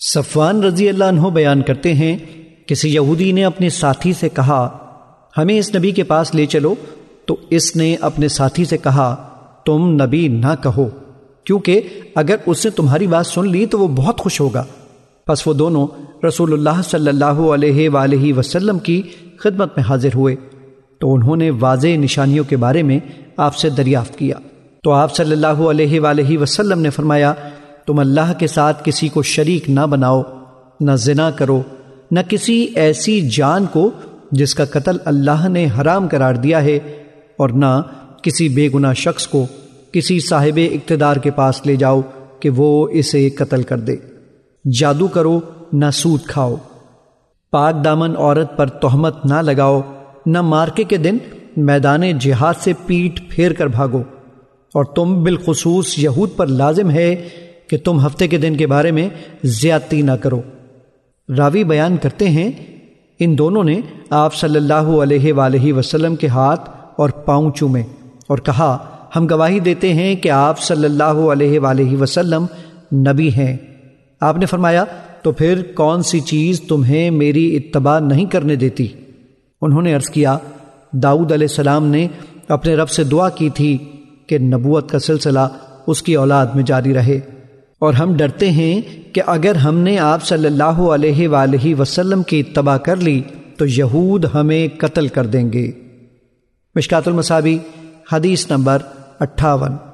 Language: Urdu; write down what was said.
صفوان رضی اللہ عنہ بیان کرتے ہیں، کسی یہودی نے اپنے ساتھی سے کہا، ہمیں اس نبی کے پاس لے چلو۔ تو اس نے اپنے ساتھی سے کہا، تم نبی نہ کہو، کیونکہ اگر اس نے تمہاری بات سن لی تو وہ بہت خوش ہوگا۔ پس وہ دونوں رسول اللہ صلی اللہ علیہ وآلہ وسلم کی خدمت میں حاضر ہوئے۔ تو انہوں نے واضح نشانیوں کے بارے میں آپ سے دریافت کیا۔ تو آپ صلی اللہ علیہ وآلہ وسلم نے فرمایا تم اللہ کے ساتھ کسی کو شریک نہ بناؤ، نہ زنا کرو، نہ کسی ایسی جان کو جس کا قتل اللہ نے حرام قرار دیا ہے، اور نہ کسی بے گناہ شخص کو کسی صاحب اقتدار کے پاس لے جاؤ کہ وہ اسے قتل کر دے۔ جادو کرو، نہ سود کھاؤ۔ پاک دامن عورت پر تہمت نہ لگاؤ، نہ مارکے کے دن میدان جہاد سے پیٹ پھیر کر بھاگو۔ اور تم بالخصوص یہود پر لازم ہے کہ تم ہفتے کے دن کے بارے میں زیادتی نہ کرو۔ راوی بیان کرتے ہیں، ان دونوں نے آپ صلی اللہ علیہ وآلہ وسلم کے ہاتھ اور پاؤں چومے اور کہا، ہم گواہی دیتے ہیں کہ آپ صلی اللہ علیہ وآلہ وسلم نبی ہیں۔ آپ نے فرمایا، تو پھر کون سی چیز تمہیں میری اتباع نہیں کرنے دیتی؟ انہوں نے عرض کیا، داؤد علیہ السلام نے اپنے رب سے دعا کی تھی کہ نبوت کا سلسلہ اس کی اولاد میں جاری رہے۔ اور ہم ڈرتے ہیں کہ اگر ہم نے آپ صلی اللہ علیہ وآلہ وسلم کی اتباع کر لی تو یہود ہمیں قتل کر دیں گے۔ مشکات المصابی، حدیث نمبر اٹھاون۔